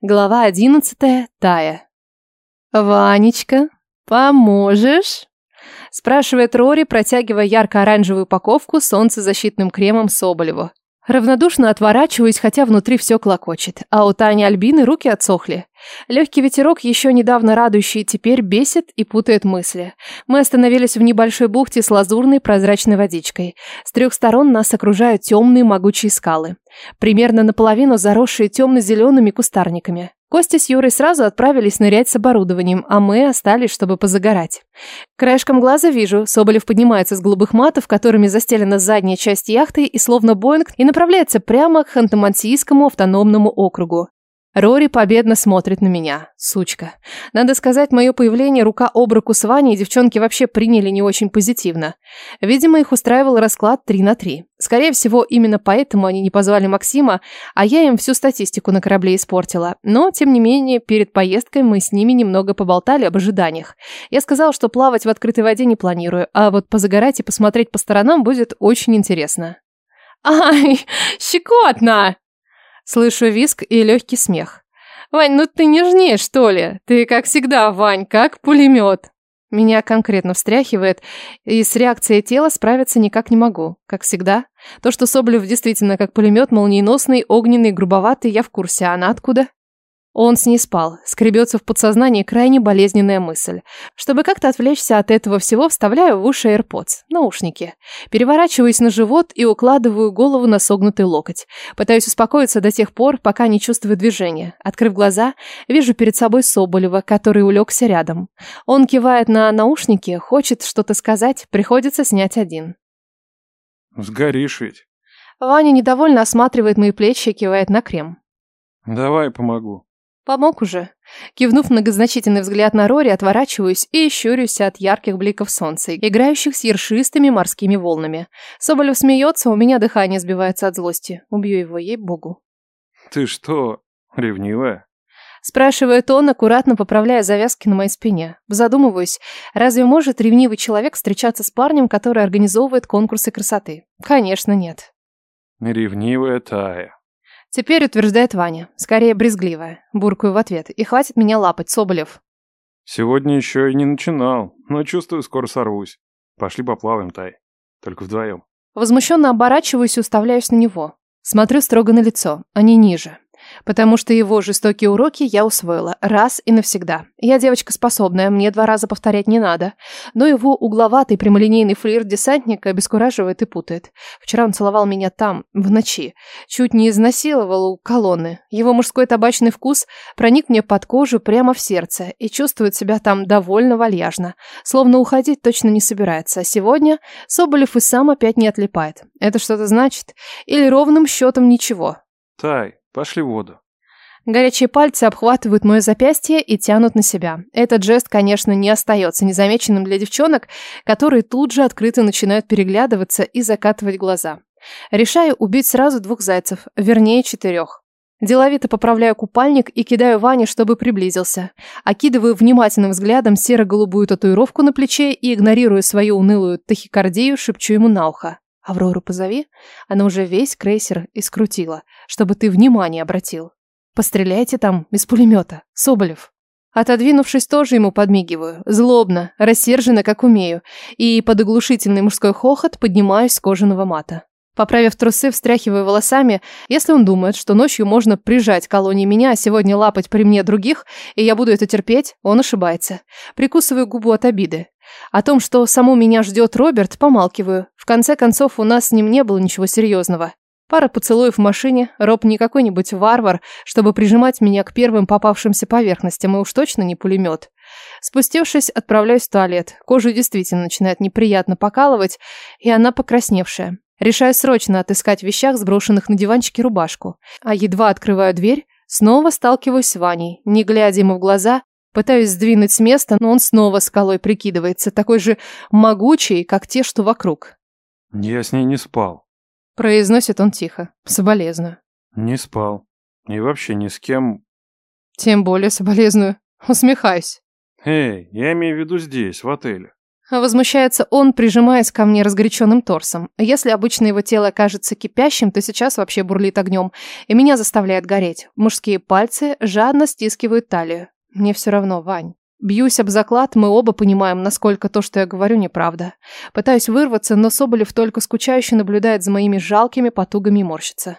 Глава одиннадцатая. Тая. «Ванечка, поможешь?» Спрашивает Рори, протягивая ярко-оранжевую упаковку солнцезащитным кремом Соболеву. Равнодушно отворачиваюсь, хотя внутри все клокочет, а у Тани Альбины руки отсохли. Легкий ветерок, еще недавно радующий, теперь бесит и путает мысли. Мы остановились в небольшой бухте с лазурной прозрачной водичкой. С трех сторон нас окружают темные могучие скалы, примерно наполовину заросшие темно-зелеными кустарниками. Костя с Юрой сразу отправились нырять с оборудованием, а мы остались, чтобы позагорать. Краешком глаза вижу, Соболев поднимается с голубых матов, которыми застелена задняя часть яхты, и словно Боинг, и направляется прямо к Ханты-Мансийскому автономному округу. Рори победно смотрит на меня. Сучка. Надо сказать, мое появление рука об руку с Ваней девчонки вообще приняли не очень позитивно. Видимо, их устраивал расклад 3 на 3. Скорее всего, именно поэтому они не позвали Максима, а я им всю статистику на корабле испортила. Но, тем не менее, перед поездкой мы с ними немного поболтали об ожиданиях. Я сказала, что плавать в открытой воде не планирую, а вот позагорать и посмотреть по сторонам будет очень интересно. «Ай, щекотно!» Слышу виск и легкий смех. «Вань, ну ты нежнее, что ли? Ты, как всегда, Вань, как пулемет!» Меня конкретно встряхивает, и с реакцией тела справиться никак не могу. Как всегда. То, что Соболев действительно как пулемет, молниеносный, огненный, грубоватый, я в курсе. А она откуда? Он с ней спал. Скребется в подсознании крайне болезненная мысль. Чтобы как-то отвлечься от этого всего, вставляю в уши AirPods, наушники. Переворачиваюсь на живот и укладываю голову на согнутый локоть. Пытаюсь успокоиться до тех пор, пока не чувствую движения. Открыв глаза, вижу перед собой Соболева, который улегся рядом. Он кивает на наушники, хочет что-то сказать, приходится снять один. Сгоришь ведь. Ваня недовольно осматривает мои плечи и кивает на крем. Давай помогу. Помог уже. Кивнув многозначительный взгляд на Рори, отворачиваюсь и щурюсь от ярких бликов солнца, играющих с ершистыми морскими волнами. Соболев смеется, у меня дыхание сбивается от злости. Убью его, ей-богу. Ты что, ревнивая? Спрашивает он, аккуратно поправляя завязки на моей спине. Задумываюсь, разве может ревнивый человек встречаться с парнем, который организовывает конкурсы красоты? Конечно, нет. Ревнивая Тая. Теперь утверждает Ваня. Скорее брезгливая. Буркаю в ответ. И хватит меня лапать, Соболев. Сегодня еще и не начинал, но чувствую, скоро сорвусь. Пошли поплаваем, Тай. Только вдвоем. Возмущенно оборачиваюсь и уставляюсь на него. Смотрю строго на лицо, а не ниже. Потому что его жестокие уроки я усвоила раз и навсегда. Я девочка способная, мне два раза повторять не надо. Но его угловатый прямолинейный флирт десантника обескураживает и путает. Вчера он целовал меня там, в ночи. Чуть не изнасиловал у колонны. Его мужской табачный вкус проник мне под кожу прямо в сердце и чувствует себя там довольно вальяжно. Словно уходить точно не собирается. А сегодня Соболев и сам опять не отлипает. Это что-то значит? Или ровным счетом ничего? Тай, Пошли в воду. Горячие пальцы обхватывают мое запястье и тянут на себя. Этот жест, конечно, не остается незамеченным для девчонок, которые тут же открыто начинают переглядываться и закатывать глаза. Решаю убить сразу двух зайцев, вернее четырех. Деловито поправляю купальник и кидаю Ване, чтобы приблизился. Окидываю внимательным взглядом серо-голубую татуировку на плече и, игнорируя свою унылую тахикардию, шепчу ему на ухо. Аврору позови. Она уже весь крейсер искрутила, чтобы ты внимание обратил. Постреляйте там из пулемета. Соболев. Отодвинувшись, тоже ему подмигиваю. Злобно, рассерженно, как умею. И под оглушительный мужской хохот поднимаюсь с кожаного мата. Поправив трусы, встряхиваю волосами. Если он думает, что ночью можно прижать колонии меня, а сегодня лапать при мне других, и я буду это терпеть, он ошибается. Прикусываю губу от обиды. О том, что саму меня ждет Роберт, помалкиваю. Конце концов, у нас с ним не было ничего серьезного. Пара поцелуев в машине, Роб не какой-нибудь варвар, чтобы прижимать меня к первым попавшимся поверхностям, и уж точно не пулемет. Спустившись, отправляюсь в туалет. Кожу действительно начинает неприятно покалывать, и она покрасневшая. Решаю срочно отыскать в вещах, сброшенных на диванчике, рубашку. А едва открываю дверь, снова сталкиваюсь с Ваней. Не глядя ему в глаза, Пытаюсь сдвинуть с места, но он снова скалой прикидывается, такой же могучий, как те, что вокруг. «Я с ней не спал», — произносит он тихо, соболезную. «Не спал. И вообще ни с кем...» «Тем более соболезную. Усмехаюсь». «Эй, я имею в виду здесь, в отеле». Возмущается он, прижимаясь ко мне разгоряченным торсом. Если обычно его тело кажется кипящим, то сейчас вообще бурлит огнем, и меня заставляет гореть. Мужские пальцы жадно стискивают талию. Мне все равно, Вань. Бьюсь об заклад, мы оба понимаем, насколько то, что я говорю, неправда. Пытаюсь вырваться, но Соболев только скучающе наблюдает за моими жалкими потугами и морщится.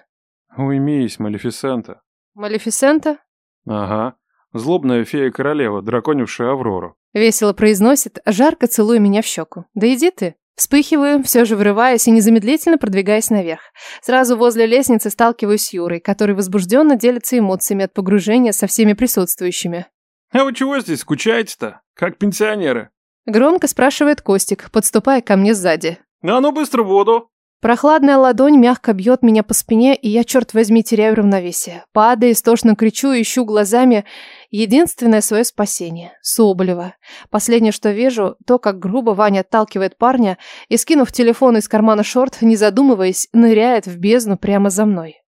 Уймись, Малефисента. Малефисента? Ага. Злобная фея-королева, драконившая Аврору. Весело произносит, жарко целуя меня в щеку. Да иди ты. Вспыхиваю, все же вырываясь и незамедлительно продвигаясь наверх. Сразу возле лестницы сталкиваюсь с Юрой, который возбужденно делится эмоциями от погружения со всеми присутствующими. «А вы чего здесь скучаете-то? Как пенсионеры?» Громко спрашивает Костик, подступая ко мне сзади. «А ну быстро в воду!» Прохладная ладонь мягко бьет меня по спине, и я, черт возьми, теряю равновесие. Падая, истошно кричу и ищу глазами единственное свое спасение – Соболева. Последнее, что вижу, то, как грубо Ваня отталкивает парня и, скинув телефон из кармана шорт, не задумываясь, ныряет в бездну прямо за мной.